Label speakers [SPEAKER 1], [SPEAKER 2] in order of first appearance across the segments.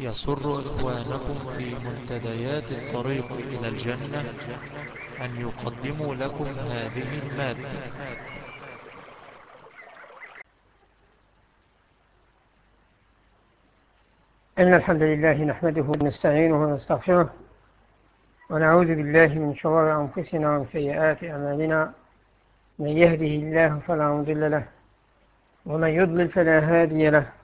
[SPEAKER 1] يسر إخوانكم في منتديات الطريق إلى الجنة أن يقدموا لكم هذه المادة.
[SPEAKER 2] إن الحمد لله نحمده ونستعينه ونستغفره ونعوذ بالله من شرور أنفسنا ومن سيئات أعمالنا. من يهده الله فلا مضل له ومن يضلل فلا هادي له.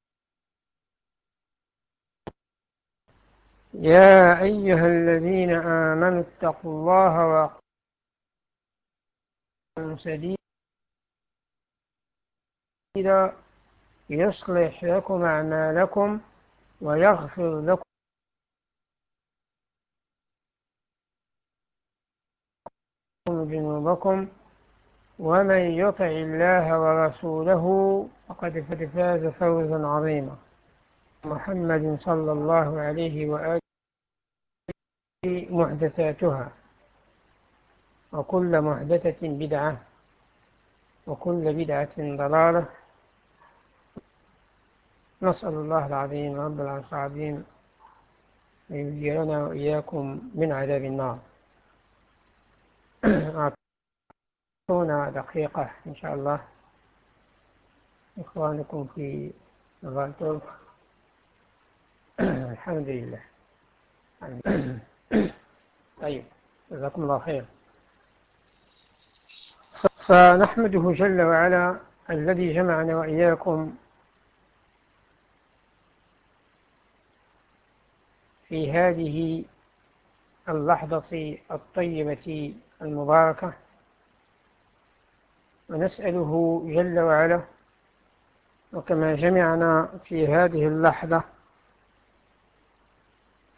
[SPEAKER 2] يا أيها الذين آمنوا اتقوا الله وقالوا سديدا يصلح لكم أعمالكم ويغفر لكم ذنوبكم ومن يطع الله ورسوله فقد فاز فوزا عظيما. محمد صلى الله عليه وآله محدثاتها وكل محدثة بدعة وكل بدعة ضلالة. نسأل الله العظيم رب العرش العظيم أن يجيرنا وإياكم من عذاب النار. أعطونا دقيقة إن شاء الله. إخوانكم في نظام الحمد لله. طيب جزاكم الله خير. فنحمده جل وعلا الذي جمعنا وإياكم في هذه اللحظة الطيبة المباركة. ونسأله جل وعلا وكما جمعنا في هذه اللحظة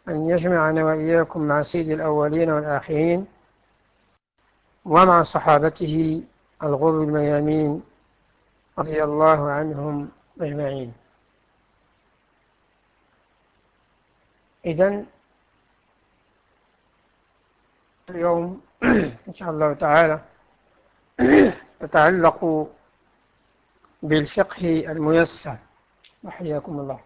[SPEAKER 2] أن يجمعنا وإياكم مع سيد الأولين والآخرين ومع صحابته الغر الميامين رضي الله عنهم أجمعين. إذن اليوم إن شاء الله تعالى تتعلق بالفقه الميسر. وحياكم الله.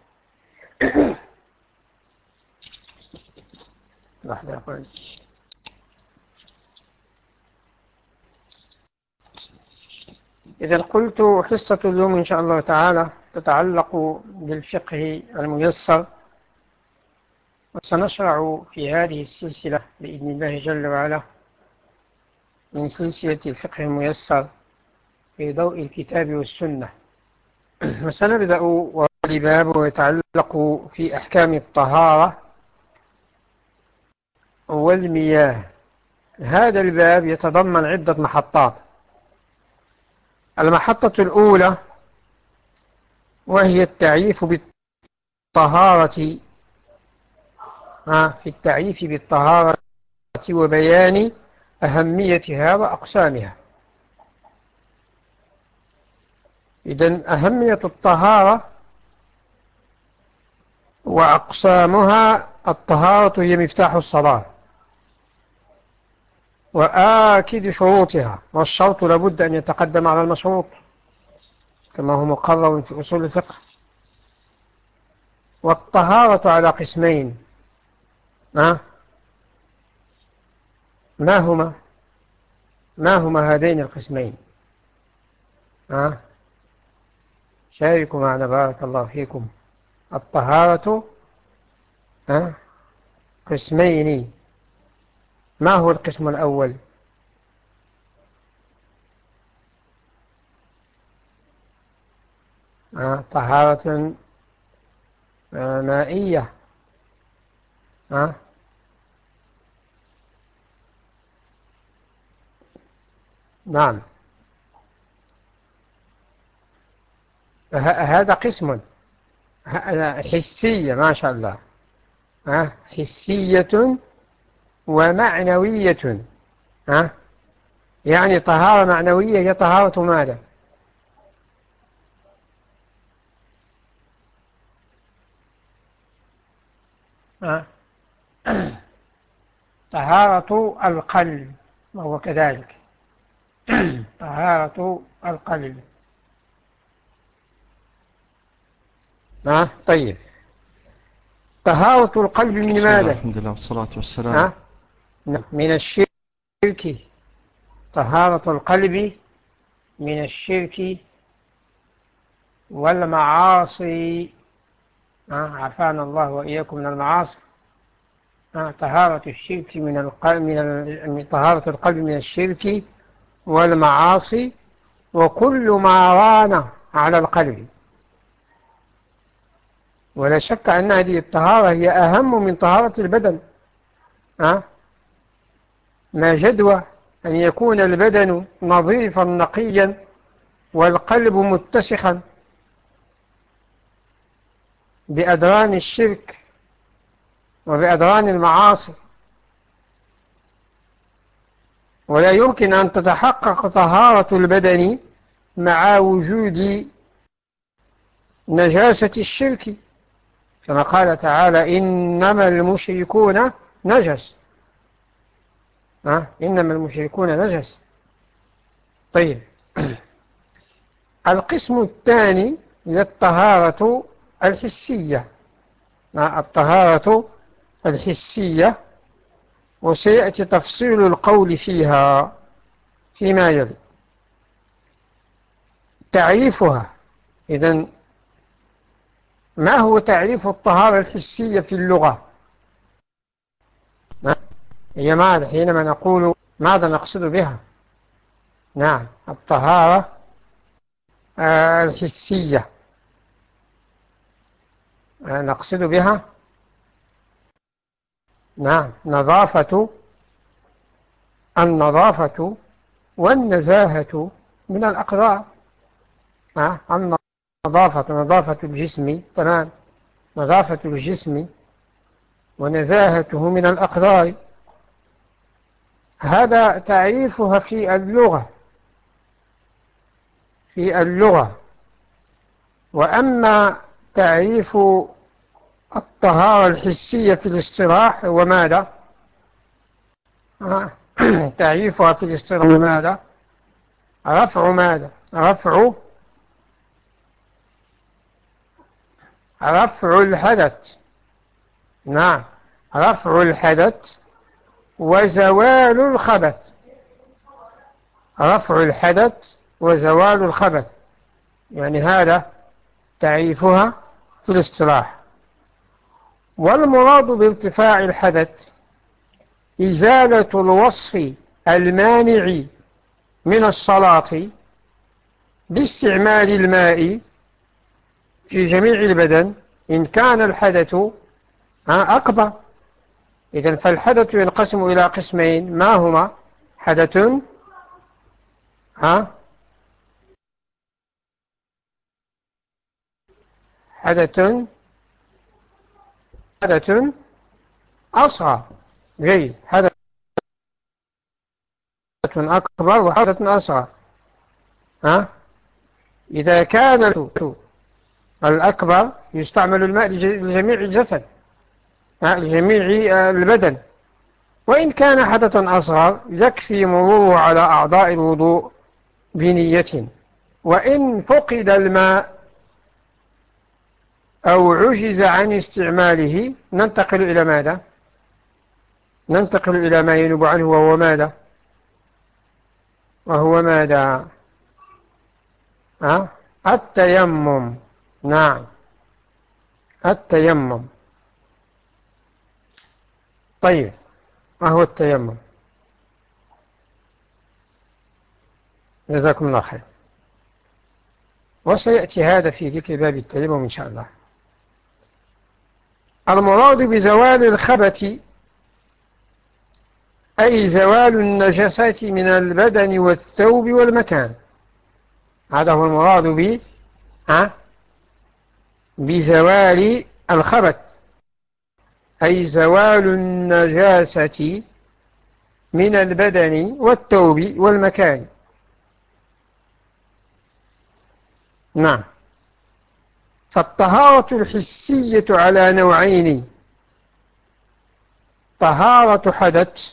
[SPEAKER 2] إذا قلت حصة اليوم إن شاء الله تعالى تتعلق بالفقه الميسر وسنشرع في هذه السلسلة بإذن الله جل وعلا من سلسلة الفقه الميسر في ضوء الكتاب والسنة. وسنبدأ والباب يتعلق في أحكام الطهارة. والمياه. هذا الباب يتضمن عدة محطات. المحطة الأولى وهي التعريف بالطهارة. في التعريف بالطهارة وبيان أهميتها وأقسامها. إذن أهمية الطهارة وأقسامها الطهارة هي مفتاح الصلاة. وآكد شروطها والشرط لابد أن يتقدم على المشروط كما هو مقرر في أصول الفقه. والطهارة على قسمين ما ما هما؟ ما هما هذين القسمين؟ ها؟ شاركوا معنا بارك الله فيكم. الطهارة ها؟ قسمين. ما هو القسم الأول؟ ها طهارة مائية. ها نعم. هذا قسم. حسية ما شاء الله. حسية ومعنوية. ها؟ يعني طهارة معنوية هي طهارة ماذا ها؟ طهارة القلب وهو كذلك. طهارة القلب. ها؟ طيب. طهارة القلب من ماذا
[SPEAKER 1] الحمد لله والصلاة والسلام.
[SPEAKER 2] من الشرك طهارة القلب من الشرك والمعاصي. عفانا الله وإياكم من المعاصي. طهارة الشرك من القلب من طهارة القلب من الشرك والمعاصي. وكل ما ران على القلب. ولا شك أن هذه الطهارة هي أهم من طهارة البدن. أه؟ ما جدوى أن يكون البدن نظيفا نقيا والقلب متسخا بأدران الشرك وبأدران المعاصي. ولا يمكن أن تتحقق طهارة البدن مع وجود نجاسة الشرك. كما قال تعالى إنما المشركون نجس. أه؟ إنما المشركون نجس. طيب. القسم الثاني هي الطهارة الحسية. الطهارة الحسية. وسيأتي تفصيل القول فيها فيما يلي. تعريفها. إذن ما هو تعريف الطهارة الحسية في اللغة؟ هي ماذا؟ حينما نقول ماذا نقصد بها؟ نعم الطهارة آه، الحسية. آه، نقصد بها؟ نعم نظافة النظافة والنزاهة من الأقدار آه، النظافة نظافة الجسم تمام. نظافة الجسم ونزاهته من الأقدار هذا تعريفها في اللغة. في اللغة. وأما تعريف الطهارة الحسية في الاصطلاح هو ماذا تعريفها في الاصطلاح ماذا رفع ماذا رفع رفع الحدث. نعم رفع الحدث. وزوال الخبث. رفع الحدث وزوال الخبث. يعني هذا تعريفها في الاصطلاح. والمراد بارتفاع الحدث إزالة الوصف المانع من الصلاة باستعمال الماء في جميع البدن إن كان الحدث أكبر. إذن فالحدث ينقسم إلى قسمين. ما هما؟ حدث ها؟ حدث حدث أصغر. جيد. حدث أكبر وحدث أصغر. ها؟ إذا كان الأكبر يستعمل الماء لجميع الجسد. لجميع البدن. وإن كان حدثا أصغر يكفي مروره على أعضاء الوضوء بنية. وإن فقد الماء أو عجز عن استعماله ننتقل إلى ماذا؟ ننتقل إلى ما ينب عنه وهو ماذا؟ وهو ماذا؟ أه؟ التيمم. نعم. التيمم. طيب ما هو التيمم؟ جزاكم الله خير. وسيأتي هذا في ذكر باب التيمم إن شاء الله. المراد بزوال الخبث أي زوال النجاسات من البدن والثوب والمكان. هذا هو المراد ب بزوال الخبث. أي زوال النجاسة من البدن والتوب والمكان. نعم. فالطهارة الحسية على نوعين. طهارة حدث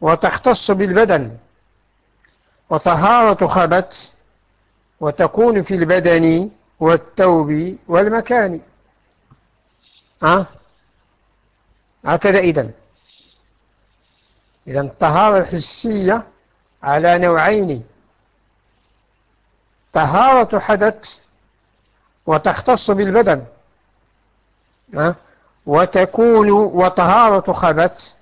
[SPEAKER 2] وتختص بالبدن وطهارة خبث وتكون في البدن والتوب والمكان. ها؟ هكذا إذن. إذن الطهارة الحسية على نوعين. طهارة حدث وتختص بالبدن وتكون وطهارة خبث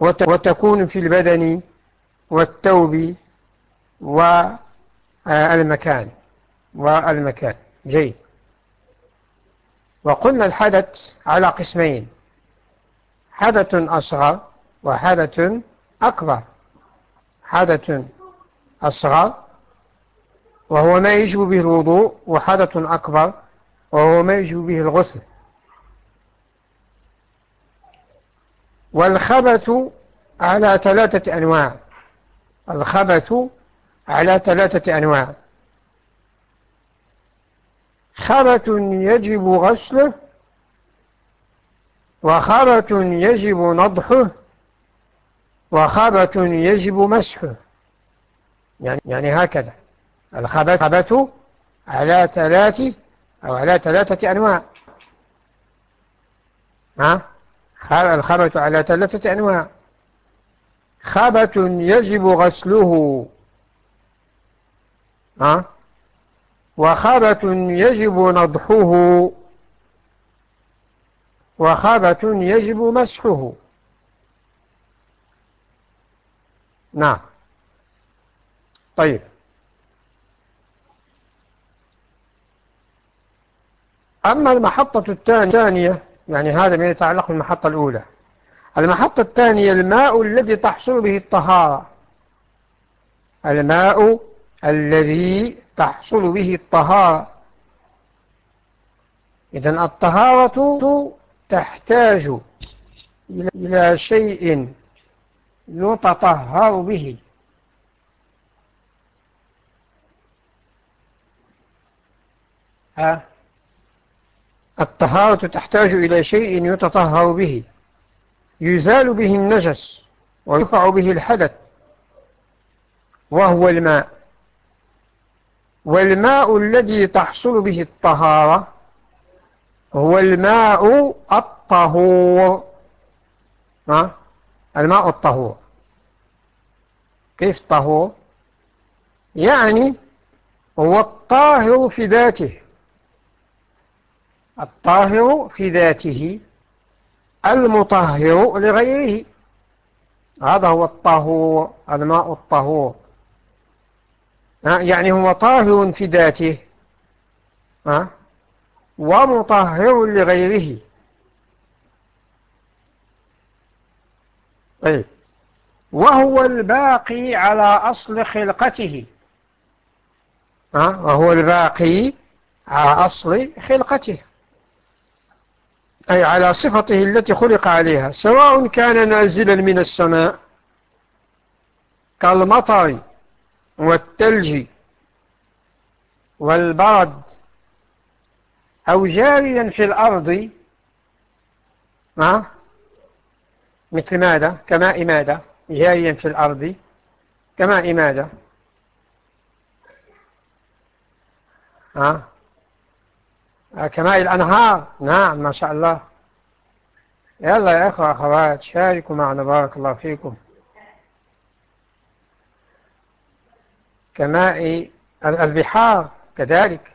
[SPEAKER 2] وتكون في البدن والتوب والمكان والمكان. جيد. وقلنا الحدث على قسمين. حدث أصغر وحدث أكبر. حدث أصغر وهو ما يجب به الوضوء وحدث أكبر وهو ما يجب به الغسل. والخبث على ثلاثة أنواع. الخبث على ثلاثة أنواع. خبث يجب غسله وخبث يجب نضحه وخبث يجب مسحه. يعني, يعني هكذا. الخبث على ثلاث أو على ثلاثة أنواع. ها؟ الخبث على ثلاثة أنواع. خبث يجب غسله. ها؟ وخبث يجب نضحه. وخبث يجب مسحه. نعم. طيب. أما المحطة الثانية يعني هذا ما يتعلق بالمحطة الأولى. المحطة الثانية الماء الذي تحصل به الطهارة. الماء الذي تحصل به الطهارة. إذن الطهارة تحتاج إلى شيء يتطهر به. ها؟ الطهارة تحتاج إلى شيء يتطهر به. يزال به النجس ويرفع به الحدث وهو الماء. والماء الذي تحصل به الطهارة هو الماء الطهور. ها؟ الماء الطهور. كيف الطهور يعني هو الطاهر في ذاته. الطاهر في ذاته. المطهر لغيره. هذا هو الطهور الماء الطهور. يعني هو طاهر في ذاته. ومطهر لغيره. طيب. وهو الباقي على أصل خلقته. وهو الباقي على أصل خلقته. أي على صفته التي خلق عليها. سواء كان نازلا من السماء كالمطر والتلج والبرد أو جاريا في الأرض مثل ماذا؟ كماء ماذا؟ جاريا في الأرض كماء ماذا؟ ها؟ كماء الأنهار. نعم ما شاء الله. يلا يا أخوة أخوات شاركوا معنا بارك الله فيكم. كماء البحار كذلك.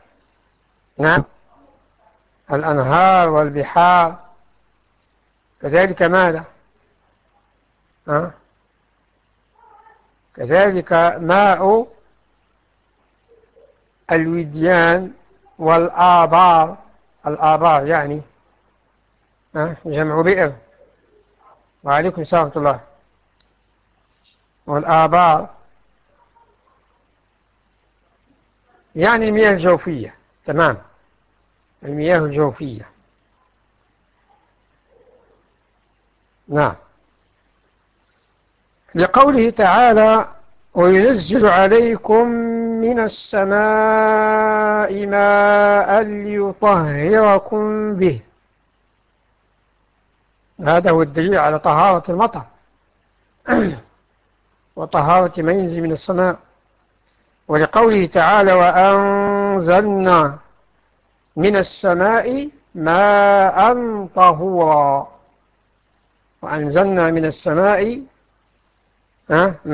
[SPEAKER 2] نعم. الأنهار والبحار. كذلك ماذا؟ ها؟ كذلك ماء الوديان والآبار. الآبار يعني جمع بئر. وعليكم السلام الله. والآبار يعني المياه الجوفية. تمام. المياه الجوفية. نعم. لقوله تعالى وينزل عليكم من السماء ماء ليطهركم به. هذا هو الدليل على طهارة المطر. وطهارة ما ينزل من السماء. ولقوله تعالى وأنزلنا من السماء ماء طهورا. وأنزلنا من السماء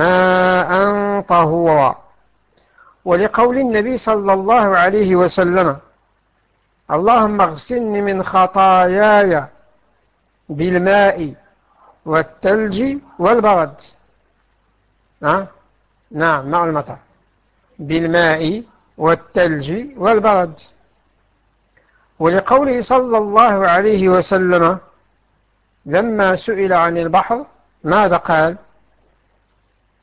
[SPEAKER 2] ماء طهورا. ولقول النبي صلى الله عليه وسلم اللهم اغسلني من خطاياي بالماء والثلج والبرد. ها؟ نعم مع المطر بالماء والثلج والبرد. ولقوله صلى الله عليه وسلم لما سئل عن البحر ماذا قال؟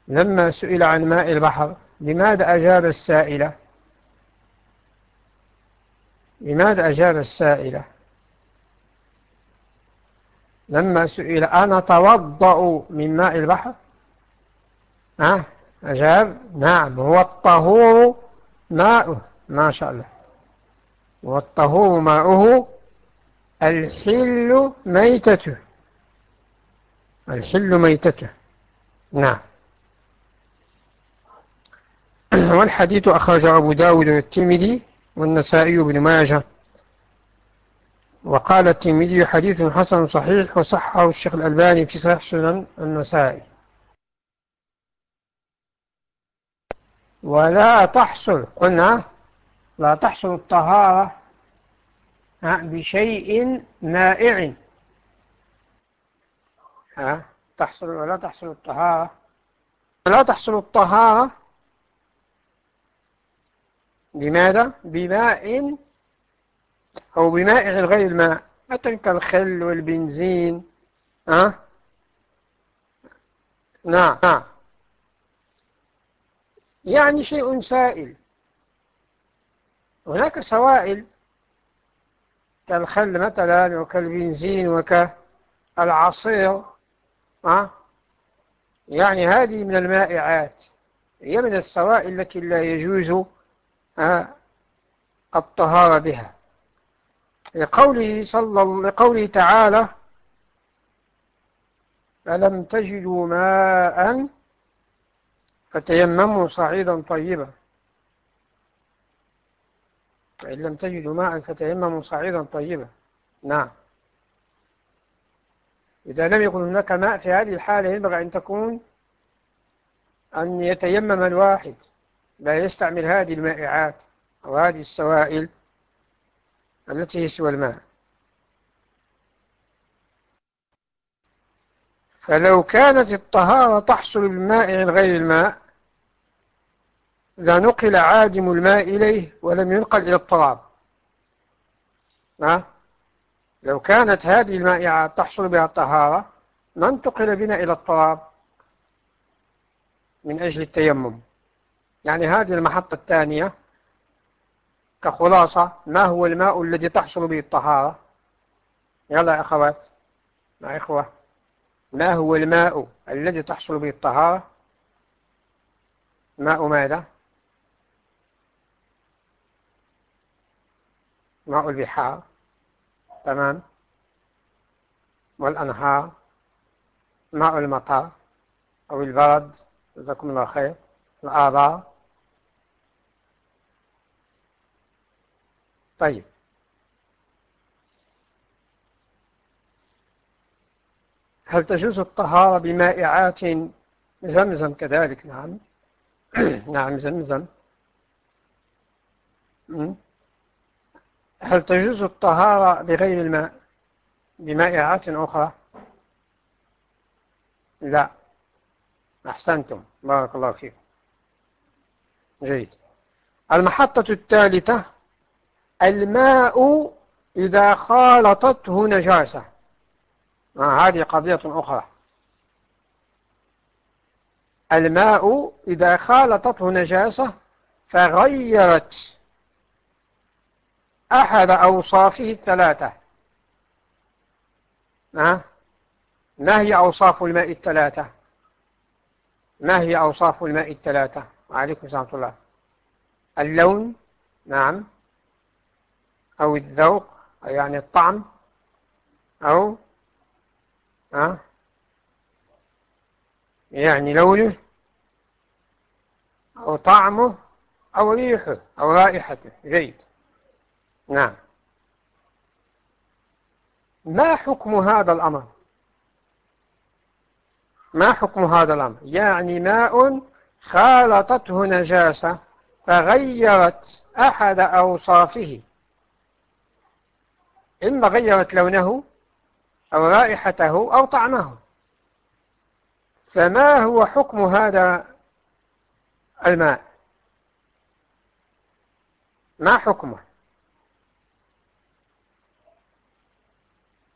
[SPEAKER 2] لما سئل عن ماء البحر لماذا أجاب السائلة؟ لماذا أجاب السائلة؟ لما سئل أنا توضأ من ماء البحر؟ ها؟ أجاب نعم هو الطهور ماءه ما شاء الله. والطهور ماؤه الحل ميتته. الحل ميتته. نعم. والحديث أخرج أبو داود والترمذي والنسائي بن ماجه. وقال الترمذي حديث حسن صحيح وصحه الشيخ الألباني في صحيح سنن النسائي. ولا تحصل. قلنا لا تحصل الطهارة بشيء مائع تحصل ولا تحصل الطهارة. لا تحصل الطهارة بماذا؟ بماء أو بمائع غير الماء. مثلا كالخل والبنزين أه؟ نعم نعم. يعني شيء سائل. هناك سوائل كالخل مثلا وكالبنزين وكالعصير أه؟ يعني هذه من المائعات. هي من السوائل التي لا يجوز الطهارة بها. لقوله, صلى لقوله تعالى فلم تجدوا ماء فتيمموا صعيدا طيبا. فإن لم تجدوا ماء فتيمموا صعيدا طيبا. نعم. إذا لم يكن هناك ماء في هذه الحالة ينبغي أن تكون أن يتيمم الواحد لا يستعمل هذه المائعات أو هذه السوائل التي هي سوى الماء. فلو كانت الطهارة تحصل بالماء غير الماء لنقل عادم الماء إليه ولم ينقل إلى الطراب لو كانت هذه المائعات تحصل بها الطهارة ما انتقل بنا إلى الطراب من أجل التيمم. يعني هذه المحطة الثانية كخلاصة ما هو الماء الذي تحصل به الطهارة؟ يلا يا أخوات مع إخوة ما هو الماء الذي تحصل به الطهارة؟ ماء ماذا؟ ماء البحار تمام؟ والأنهار ماء المطر أو البرد. جزاكم الله خير. الآبار طيب. هل تجوز الطهارة بمائعات زمزم كذلك؟ نعم. نعم زمزم. هل تجوز الطهارة بغير الماء؟ بمائعات أخرى؟ لا. أحسنتم. بارك الله فيكم. جيد. المحطة الثالثة الماء إذا خالطته نجاسة. هذه قضية أخرى. الماء إذا خالطته نجاسة فغيرت أحد أوصافه الثلاثة. ما هي أوصاف الماء الثلاثة. ما هي أوصاف الماء الثلاثة. وعليكم السلام الله. اللون نعم. أو الذوق يعني الطعم. أو أه يعني لونه. أو طعمه أو ريحه أو رائحته. جيد. نعم. ما حكم هذا الأمر؟ ما حكم هذا الأمر؟ يعني ماء خالطته نجاسة فغيرت أحد أوصافه. إما غيرت لونه أو رائحته أو طعمه. فما هو حكم هذا الماء؟ ما حكمه؟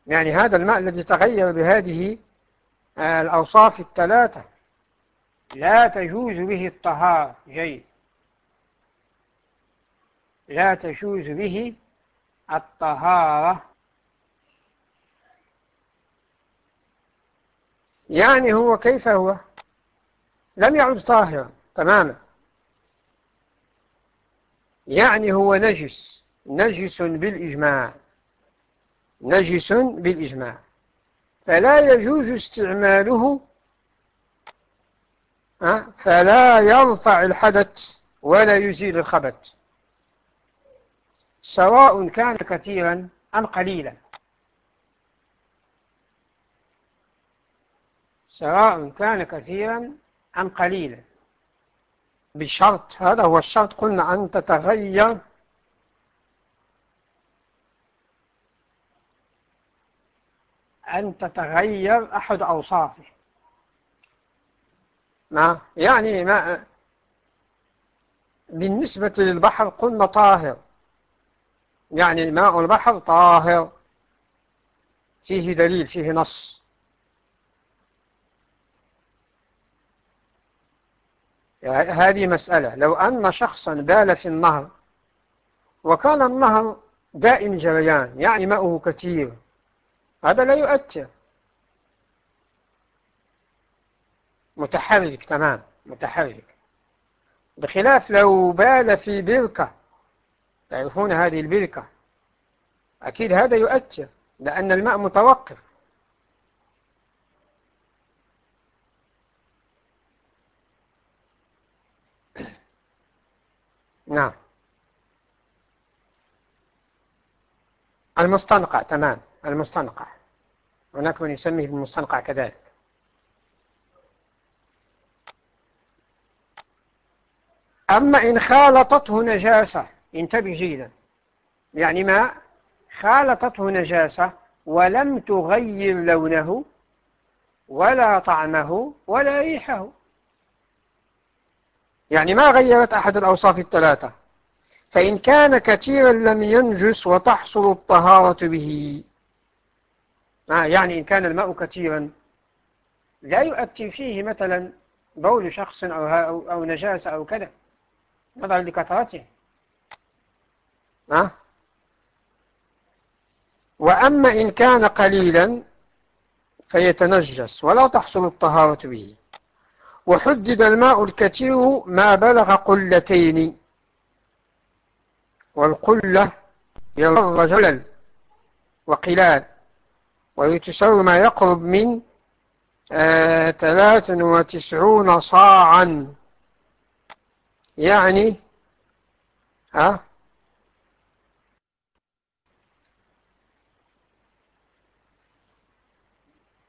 [SPEAKER 2] يعني هذا الماء الذي تغير بهذه الأوصاف الثلاثة. لا تجوز به الطهارة جيد لا تجوز به الطهارة. يعني هو كيف هو؟ لم يعد طاهرا تماما. يعني هو نجس نجس بالإجماع. نجس بالإجماع. فلا يجوز استعماله فلا يرفع الحدث ولا يزيل الخبث. سواء كان كثيرا أم قليلا. سواء كان كثيرا أم قليلا. بشرط هذا هو الشرط قلنا أن تتغير أن تتغير أحد أوصافه. ما؟ يعني ما؟ بالنسبة للبحر قلنا طاهر. يعني ماء البحر طاهر. فيه دليل فيه نص. هذه مسألة. لو أن شخصا بال في النهر وكان النهر دائم جريان يعني ماءه كثير هذا لا يؤثر. متحرك تمام. متحرك. بخلاف لو بال في بركة. تعرفون هذه البركة. أكيد هذا يؤثر لأن الماء متوقف. نعم. المستنقع تمام. المستنقع. هناك من يسميه بالمستنقع كذلك. أما إن خالطته نجاسة انتبه جيدا. يعني ما؟ خالطته نجاسة ولم تغير لونه ولا طعمه ولا ريحه. يعني ما غيرت أحد الأوصاف الثلاثة. فإن كان كثيرا لم ينجس وتحصل الطهارة به. يعني إن كان الماء كثيرا لا يؤتي فيه مثلا بول شخص أو, أو, نجاسة أو كذا نظرا لكثرته. آه. وأما إن كان قليلا فيتنجس ولا تحصل الطهارة به. وحدد الماء الكثير ما بلغ قلتين. والقلة هي رجلا وقلال. ويتساوي ما يقرب من آه ثلاث وتسعون صاعا. يعني ها؟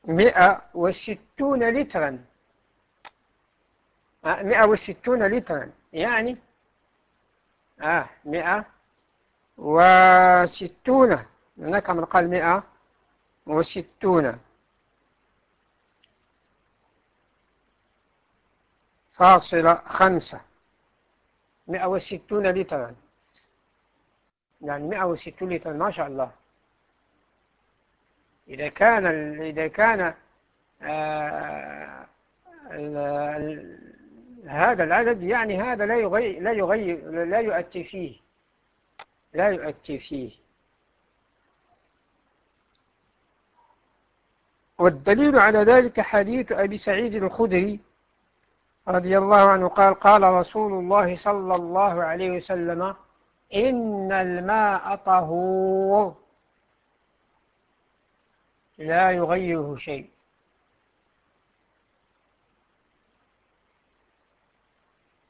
[SPEAKER 2] مئة وستون لترا. مئة وستون لترا. يعني آه مئة وستون. هناك من قال مئة وستون. فاصلة خمسة. مئة وستون لترا. يعني مئة وستون لترا ما شاء الله. إذا كان إذا كان آه هذا العدد يعني هذا لا يغير لا يغير لا يؤتي فيه. لا يؤتي فيه. والدليل على ذلك حديث أبي سعيد الخدري رضي الله عنه قال قال رسول الله صلى الله عليه وسلم إن الماء طهور. لا يغيره شيء.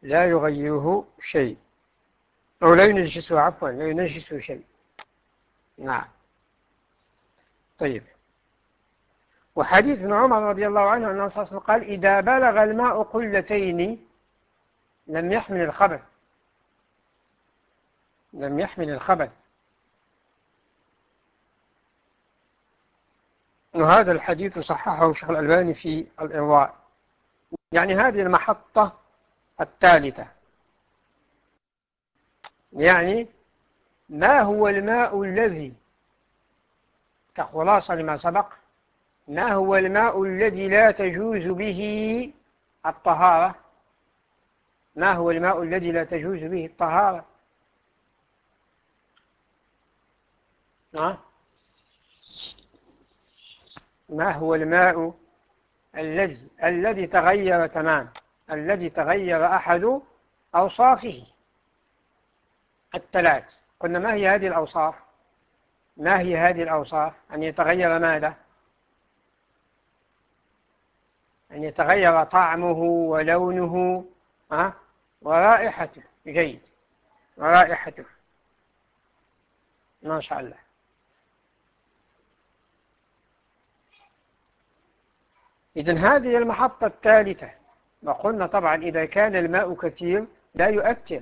[SPEAKER 2] لا يغيره شيء. أو لا ينجسه عفوا لا ينجسه شيء. نعم. طيب. وحديث ابن عمر رضي الله عنه أنه صلى الله عليه وسلم قال إذا بلغ الماء قلتين لم يحمل الخبث لم يحمل الخبث وهذا الحديث صححه الشيخ الألباني في الإرواء. يعني هذه المحطة الثالثة. يعني ما هو الماء الذي كخلاصة لما سبق؟ ما هو الماء الذي لا تجوز به الطهارة؟ ما هو الماء الذي لا تجوز به الطهارة؟ ما هو الماء الذي الذي تغير تمام؟ الذي تغير أحد أوصافه. الثلاث قلنا ما هي هذه الأوصاف؟ ما هي هذه الأوصاف؟ أن يتغير ماذا؟ أن يتغير طعمه ولونه أه؟ ورائحته. جيد. ورائحته. ما شاء الله. إذن هذه المحطة الثالثة. وقلنا طبعا إذا كان الماء كثير لا يؤثر.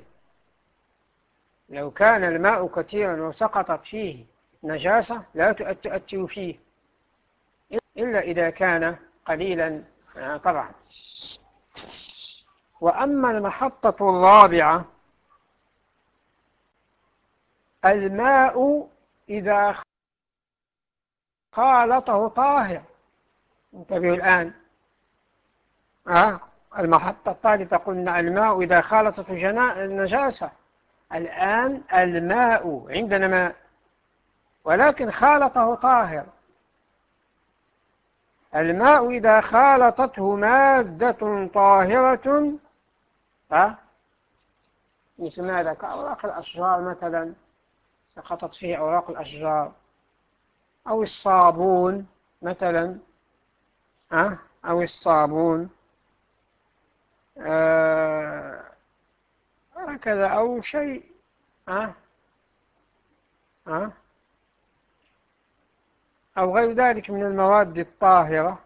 [SPEAKER 2] لو كان الماء كثيرا وسقطت فيه نجاسة لا تؤثر فيه. إلا إذا كان قليلا طبعا. وأما المحطة الرابعة الماء إذا خالطه طاهر. انتبهوا الآن. أه؟ المحطة الثالثة قلنا الماء إذا خالطته النجاسة. الآن الماء عندنا ماء ولكن خالطه طاهر. الماء إذا خالطته مادة طاهرة ها؟ مثل ماذا؟ كأوراق الأشجار مثلا سقطت فيه أوراق الأشجار. أو الصابون مثلا ها؟ أو الصابون. آه هكذا أو شيء ها؟ ها؟ أو غير ذلك من المواد الطاهرة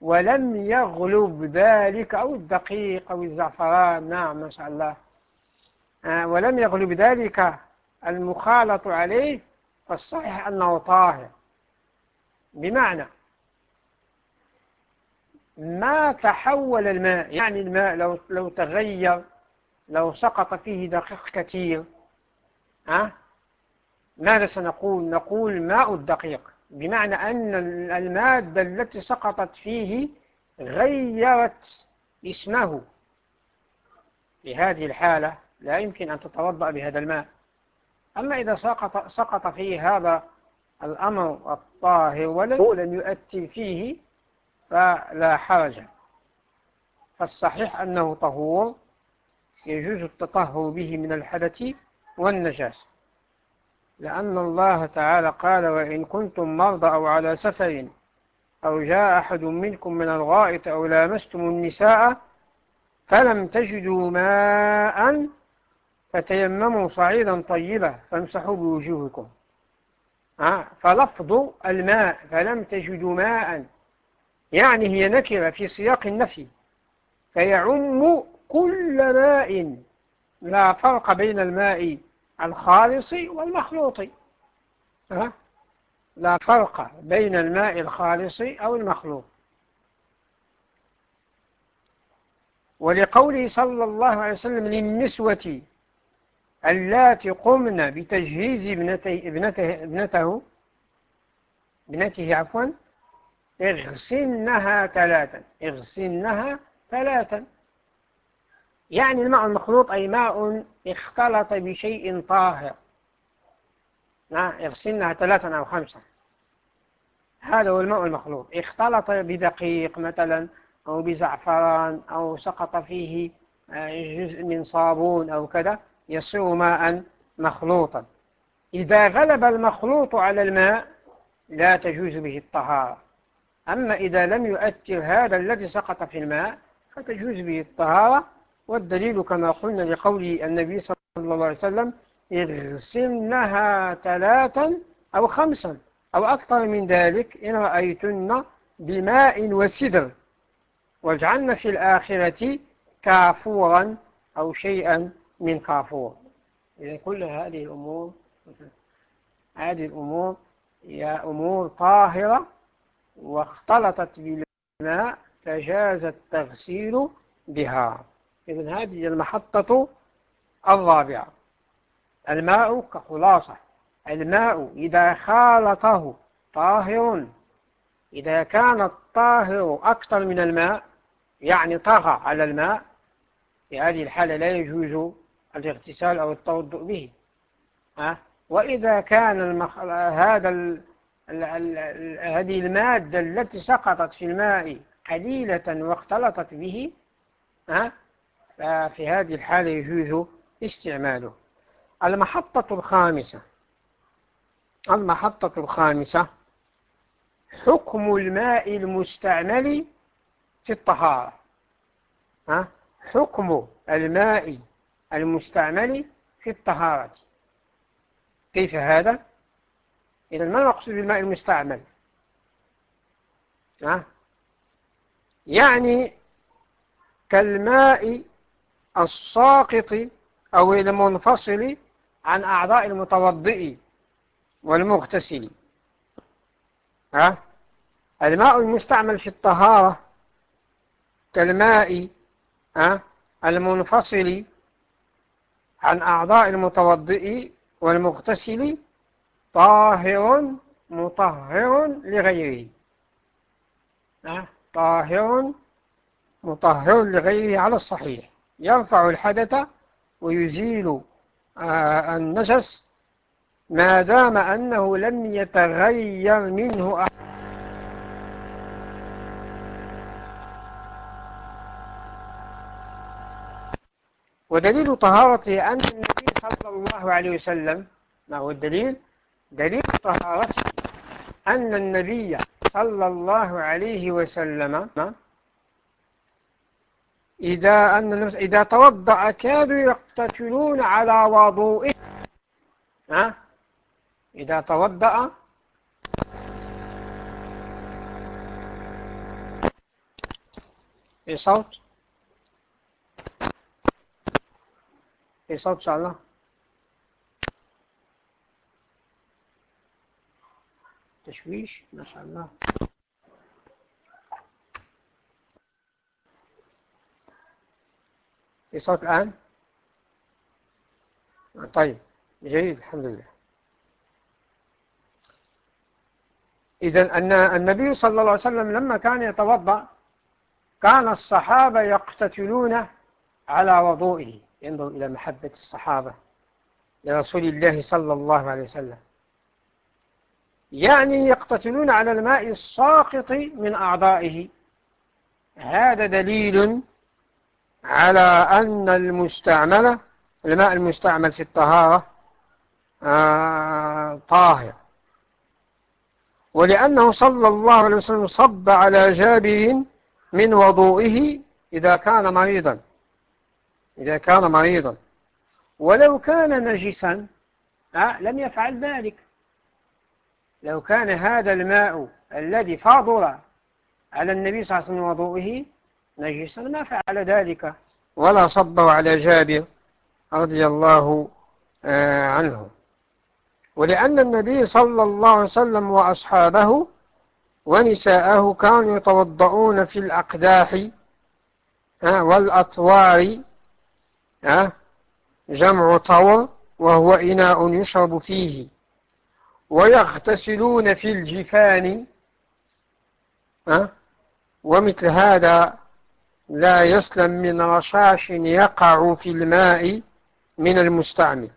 [SPEAKER 2] ولم يغلب ذلك أو الدقيق أو الزعفران نعم ما شاء الله. آه، ولم يغلب ذلك المخالط عليه فالصحيح أنه طاهر. بمعنى ما تحول الماء يعني الماء لو, لو تغير لو سقط فيه دقيق كثير ها ماذا سنقول؟ نقول ماء الدقيق بمعنى أن المادة التي سقطت فيه غيرت اسمه. في هذه الحالة لا يمكن أن تتوضأ بهذا الماء. أما إذا سقط, سقط فيه هذا الأمر الطاهر ولم يؤتي فيه فلا حرج. فالصحيح أنه طهور يجوز التطهر به من الحدث والنجاسة لأن الله تعالى قال وإن كنتم مرضى أو على سفر أو جاء أحد منكم من الغائط أو لامستم النساء فلم تجدوا ماء فتيمموا صعيدا طيبا فامسحوا بوجوهكم. فلفظ الماء فلم تجدوا ماء يعني هي نكرة في سياق النفي فيعم كل ماء. لا فرق بين الماء الخالص والمخلوط. ها؟ لا فرق بين الماء الخالص أو المخلوط. ولقوله صلى الله عليه وسلم للنسوة اللاتي قمن بتجهيز ابنته, ابنته, ابنته ابنته عفوا اغسلنها ثلاثا اغسلنها ثلاثا. يعني الماء المخلوط أي ماء اختلط بشيء طاهر. اغسلنها ثلاثا أو خمسة هذا هو الماء المخلوط. اختلط بدقيق مثلا أو بزعفران أو سقط فيه آه، جزء من صابون أو كذا يصير ماء مخلوطا. إذا غلب المخلوط على الماء لا تجوز به الطهارة. أما إذا لم يؤثر هذا الذي سقط في الماء فتجوز به الطهارة. والدليل كما قلنا لقول النبي صلى الله عليه وسلم اغسلنها ثلاثا أو خمسا أو أكثر من ذلك إن رأيتن بماء وسدر واجعلن في الآخرة كافورا أو شيئا من كافور. إذا كل هذه الأمور هذه الأمور هي أمور طاهرة واختلطت بالماء فجاز التغسيل بها. إذن هذه المحطة الرابعة. الماء كخلاصة. الماء إذا خالطه طاهر. إذا كان الطاهر أكثر من الماء يعني طغى على الماء في هذه الحالة لا يجوز الاغتسال أو التوضؤ به. وإذا كان المخ... هذا ال... ال... ال... هذه المادة التي سقطت في الماء قليلة واختلطت به ففي هذه الحالة يجوز استعماله المحطة الخامسة المحطة الخامسة حكم الماء المستعمل في الطهارة ها؟ حكم الماء المستعمل في الطهارة كيف هذا؟ إذا ما نقصد بالماء المستعمل ها؟ يعني كالماء الساقط أو المنفصل عن أعضاء المتوضئ والمغتسل ها؟ الماء المستعمل في الطهارة كالماء ها؟ المنفصل عن أعضاء المتوضئ والمغتسل طاهر مطهر لغيره طاهر مطهر لغيره على الصحيح يرفع الحدث ويزيل آه، النجس ما دام أنه لم يتغير منه أحد ودليل طهارته أن النبي صلى الله عليه وسلم ما هو الدليل؟ دليل طهارته أن النبي صلى الله عليه وسلم إذا أن إذا توضأ كادوا يقتتلون على وضوئه. ها؟ إذا توضأ. في صوت؟ في صوت إن شاء الله. تشويش؟ ما شاء الله. في صوت الآن؟ طيب جيد الحمد لله. إذا أن النبي صلى الله عليه وسلم لما كان يتوضأ كان الصحابة يقتتلون على وضوئه ينظر إلى محبة الصحابة لرسول الله صلى الله عليه وسلم. يعني يقتتلون على الماء الساقط من أعضائه. هذا دليل على أن المستعمل الماء المستعمل في الطهارة آه طاهر. ولأنه صلى الله عليه وسلم صب على جابر من وضوئه إذا كان مريضا. إذا كان مريضا. ولو كان نجسا آه لم يفعل ذلك. لو كان هذا الماء الذي فاضل على النبي صلى الله عليه وسلم وضوئه نجسا ما فعل ذلك. ولا صبه على جابر رضي الله آه، عنه. ولأن النبي صلى الله عليه وسلم وأصحابه ونساءه كانوا يتوضؤون في الأقداح والأطوار جمع طور وهو إناء يشرب فيه. ويغتسلون في الجفان ومثل هذا لا يسلم من رشاش يقع في الماء من المستعمل.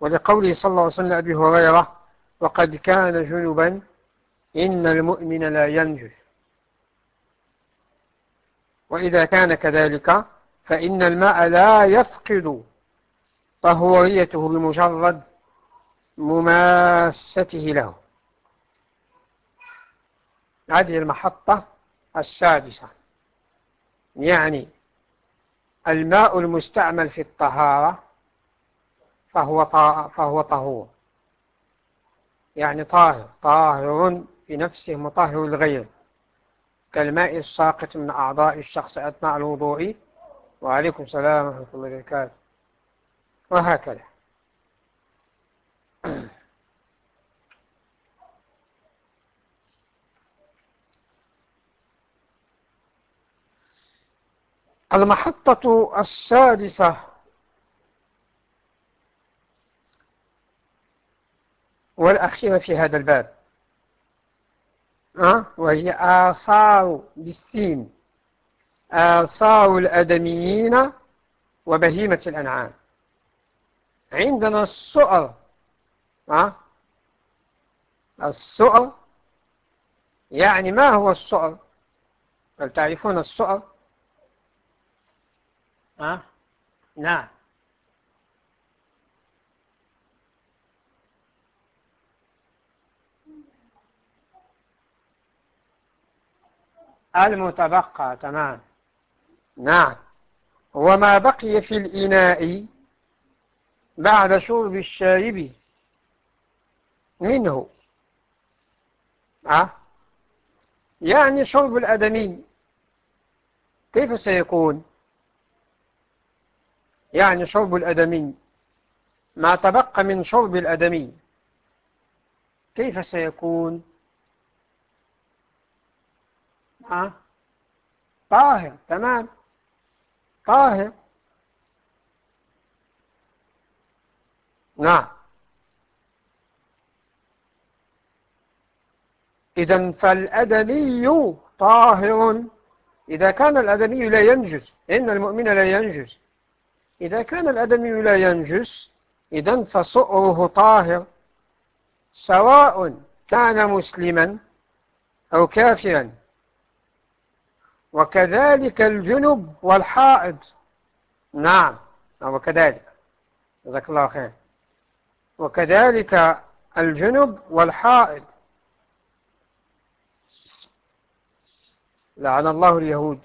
[SPEAKER 2] ولقوله صلى الله عليه وسلم أبي هريرة وقد كان جنبا إن المؤمن لا ينجس وإذا كان كذلك فإن الماء لا يفقد طهوريته بمجرد مماسته له. هذه المحطة السادسة. يعني الماء المستعمل في الطهارة فهو فهو طهور. يعني طاهر طاهر بنفسه مطهر الغير كالماء الساقط من أعضاء الشخص أثناء الوضوء. وعليكم السلام ورحمة الله وبركاته. وهكذا. المحطة السادسة. والأخيرة في هذا الباب؟ وهي آثار بالسين. آثار الأدميين وبهيمة الأنعام. عندنا السؤر؟ السؤر يعني ما هو السؤر؟ هل تعرفون السؤر؟ أه؟ نعم المتبقى تمام. نعم. وما بقي في الإناء بعد شرب الشارب منه. أه؟ يعني شرب الأدمي كيف سيكون؟ يعني شرب الأدمي. ما تبقى من شرب الأدمي. كيف سيكون؟ أه؟ طاهر تمام. طاهر. نعم. إذا فالأدمي طاهر. إذا كان الأدمي لا ينجس إن المؤمن لا ينجس إذا كان الأدمي لا ينجس إذا فسؤره طاهر سواء كان مسلما أو كافرا. وكذلك الجنب والحائض. نعم وكذلك. جزاك الله خير. وكذلك الجنب والحائض. لعن الله اليهود.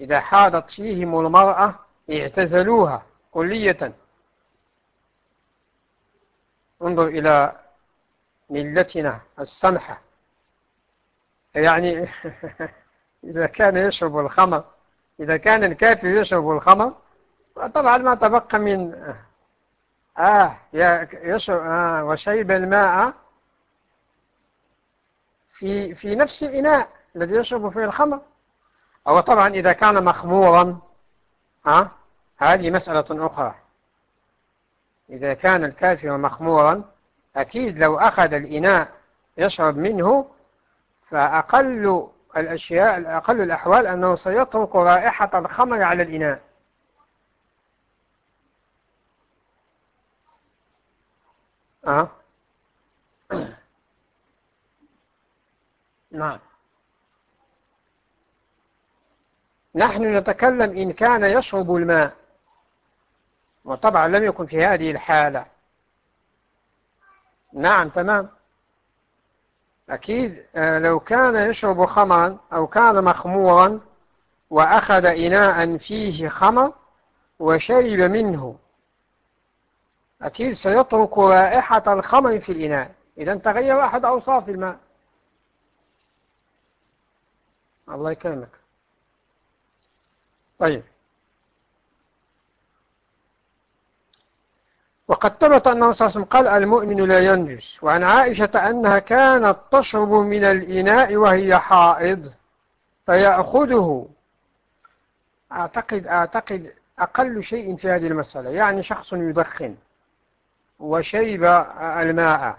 [SPEAKER 2] إذا حاضت فيهم المرأة اعتزلوها كلية. انظر إلى ملتنا السمحة. يعني إذا كان يشرب الخمر إذا كان الكافر يشرب الخمر طبعا ما تبقى من آه يشرب آه وشيب الماء في في نفس الإناء الذي يشرب فيه الخمر. أو طبعا إذا كان مخمورا آه هذه مسألة أخرى. إذا كان الكافر مخمورا أكيد لو أخذ الإناء يشرب منه فأقل الأشياء أقل الأحوال أنه سيطرق رائحة الخمر على الإناء. أه؟ نعم. نحن نتكلم إن كان يشرب الماء وطبعا لم يكن في هذه الحالة. نعم تمام. أكيد آه، لو كان يشرب خمرا أو كان مخمورا وأخذ إناء فيه خمر وشرب منه أكيد سيترك رائحة الخمر في الإناء. إذا تغير أحد أوصاف الماء. الله يكرمك. طيب. وقد ثبت أنه صلى الله عليه وسلم قال المؤمن لا ينجس وعن عائشة أنها كانت تشرب من الإناء وهي حائض فيأخذه. أعتقد, أعتقد أقل شيء في هذه المسألة يعني شخص يدخن وشيب الماء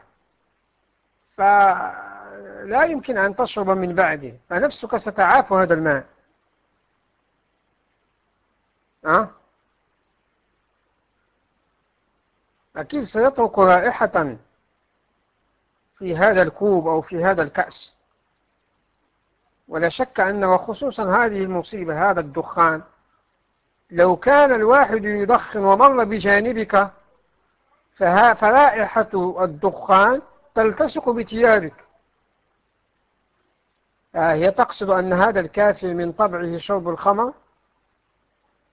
[SPEAKER 2] فلا يمكن أن تشرب من بعده فنفسك ستعاف هذا الماء. أه؟ أكيد سيترك رائحة في هذا الكوب أو في هذا الكأس. ولا شك أن وخصوصا هذه المصيبة هذا الدخان لو كان الواحد يدخن ومر بجانبك فرائحة الدخان تلتصق بثيابك آه، هي تقصد أن هذا الكافر من طبعه شرب الخمر؟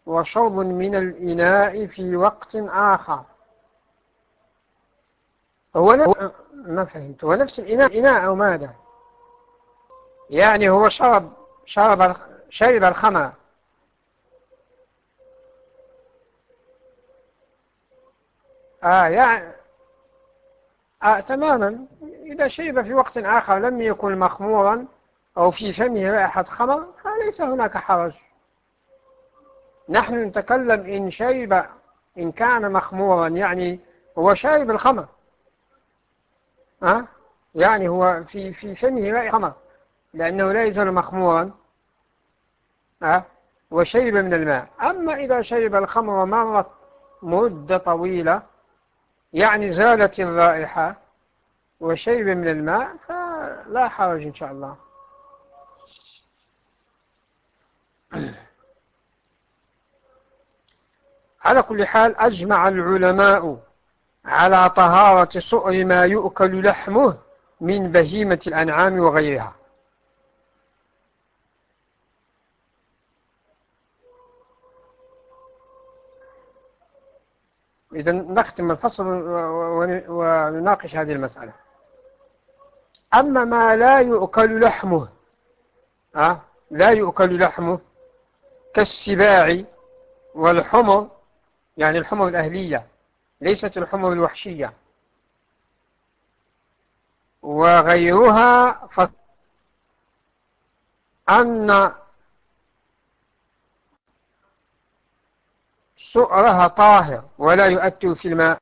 [SPEAKER 2] وشرب من الإناء في وقت آخر. هو نفس ما فهمت. هو نفس الإناء إناء أو ماذا؟ يعني هو شرب شرب شرب الخمر. آه يعني آه تماما. إذا شرب في وقت آخر لم يكن مخمورا أو في فمه رائحة خمر فليس هناك حرج. نحن نتكلم إن شرب إن كان مخمورا يعني هو شارب الخمر أه؟ يعني هو في في فمه رائحة خمر لأنه لا يزال مخمورا أه؟ وشرب من الماء أما إذا شرب الخمر ومرت مدة طويلة يعني زالت الرائحة وشرب من الماء فلا حرج إن شاء الله على كل حال أجمع العلماء على طهارة سؤر ما يؤكل لحمه من بهيمة الأنعام وغيرها إذا نختم الفصل ونناقش هذه المسألة أما ما لا يؤكل لحمه أه؟ لا يؤكل لحمه كالسباع والحمر يعني الحمر الأهلية ليست الحمر الوحشية. وغيرها ف أن سؤرها طاهر ولا يؤثر في الماء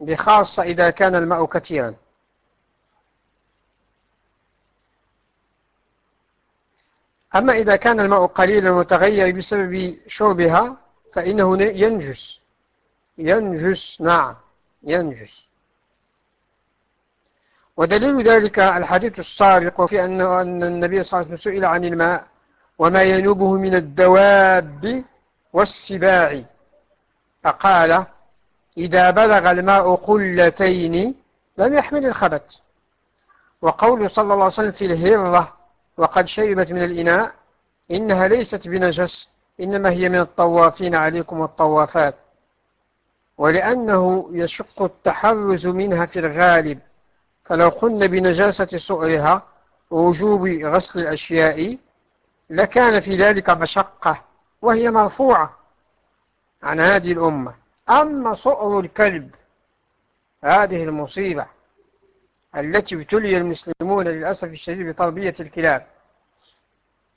[SPEAKER 2] بخاصة إذا كان الماء كثيرا. أما إذا كان الماء قليلا متغير بسبب شربها فإنه ينجس. ينجس نعم ينجس. ودليل ذلك الحديث الصارق وفي أن النبي صلى الله عليه وسلم سئل عن الماء وما ينوبه من الدواب والسباع. فقال إذا بلغ الماء قلتين لم يحمل الخبت وقول صلى الله عليه وسلم في الهرة وقد شربت من الإناء إنها ليست بنجس. إنما هي من الطوافين عليكم والطوافات ولأنه يشق التحرز منها في الغالب. فلو قلنا بنجاسة سؤرها ووجوب غسل الأشياء لكان في ذلك مشقة وهي مرفوعة عن هذه الأمة. أما صؤر الكلب هذه المصيبة التي ابتلي المسلمون للأسف الشديد بتربية الكلاب.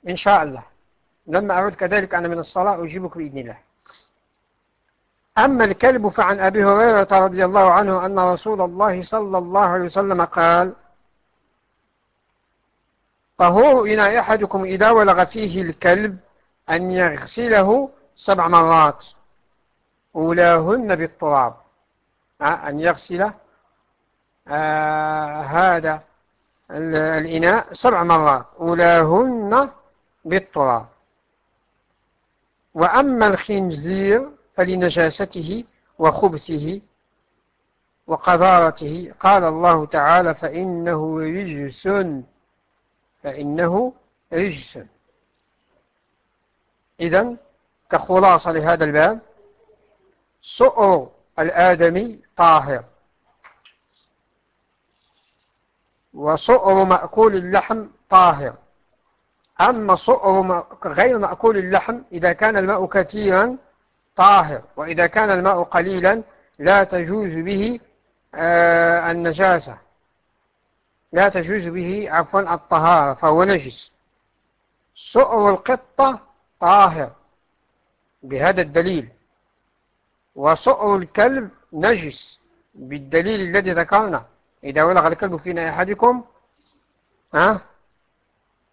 [SPEAKER 2] إن شاء الله. لما أعود كذلك أنا من الصلاة أجيبك بإذن الله. أما الكلب فعن أبي هريرة رضي الله عنه أن رسول الله صلى الله عليه وسلم قال طهور إناء أحدكم إذا ولغ فيه الكلب أن يغسله سبع مرات أولاهن بالتراب. أن يغسل آه هذا الإناء سبع مرات أولاهن بالتراب. وأما الخنزير فلنجاسته وخبثه وقذارته. قال الله تعالى فإنه رجس فإنه رجس. إذن كخلاصة لهذا الباب سؤر الآدمي طاهر. وسؤر مأكول اللحم طاهر. أما سؤر غير مأكول اللحم إذا كان الماء كثيرا طاهر وإذا كان الماء قليلا لا تجوز به آه النجاسة. لا تجوز به عفوا الطهارة فهو نجس. سؤر القطة طاهر بهذا الدليل. وسؤر الكلب نجس بالدليل الذي ذكرنا. إذا ولغ الكلب فينا أحدكم ها؟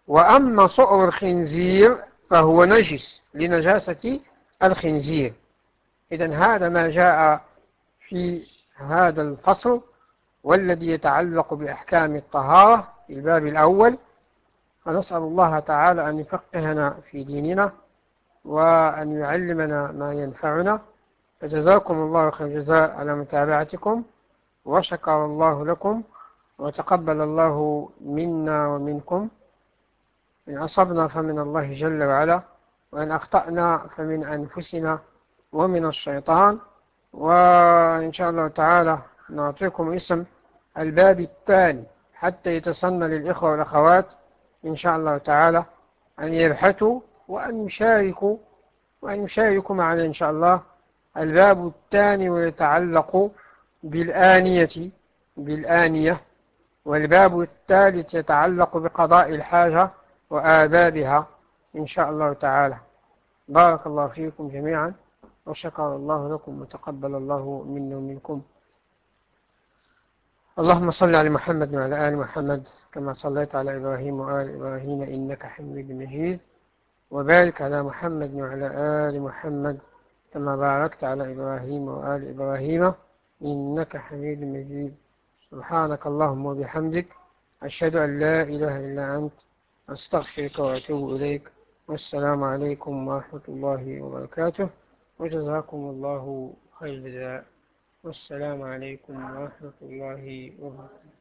[SPEAKER 2] وأما صؤر الخنزير فهو نجس لنجاسة الخنزير. إذا هذا ما جاء في هذا الفصل والذي يتعلق بأحكام الطهارة في الباب الأول. فنسأل الله تعالى أن يفقهنا في ديننا وأن يعلمنا ما ينفعنا. فجزاكم الله خير جزاء على متابعتكم وشكر الله لكم وتقبل الله منا ومنكم. إن أصبنا فمن الله جل وعلا وإن أخطأنا فمن أنفسنا ومن الشيطان. وإن شاء الله تعالى نعطيكم اسم الباب الثاني حتى يتسنى للإخوة والأخوات إن شاء الله تعالى أن يبحثوا وأن يشاركوا وأن يشاركوا معنا إن شاء الله الباب الثاني ويتعلق بالآنية بالآنية. والباب الثالث يتعلق بقضاء الحاجة. وآدابها إن شاء الله تعالى. بارك الله فيكم جميعا وشكر الله لكم وتقبل الله منا ومنكم. اللهم صل على محمد وعلى آل محمد كما صليت على إبراهيم وآل إبراهيم إنك حميد مجيد. وبارك على محمد وعلى آل محمد كما باركت على إبراهيم وآل إبراهيم إنك حميد مجيد. سبحانك اللهم وبحمدك أشهد أن لا إله إلا أنت أستغفرك وأتوب إليك. والسلام عليكم ورحمة الله وبركاته. وجزاكم الله خير الجزاء. والسلام عليكم ورحمة الله وبركاته.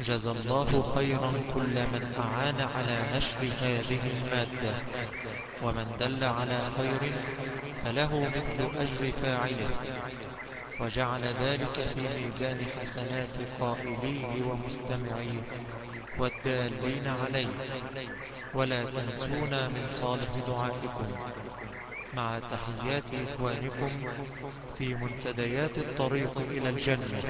[SPEAKER 1] جزى الله خيرا كل من أعان على نشر هذه المادة. ومن دل على خير فله مثل أجر فاعله. وجعل ذلك في ميزان حسنات قائليه ومستمعيه والدالين عليه. ولا تنسونا من صالح دعائكم. مع تحيات إخوانكم في منتديات الطريق إلى الجنة.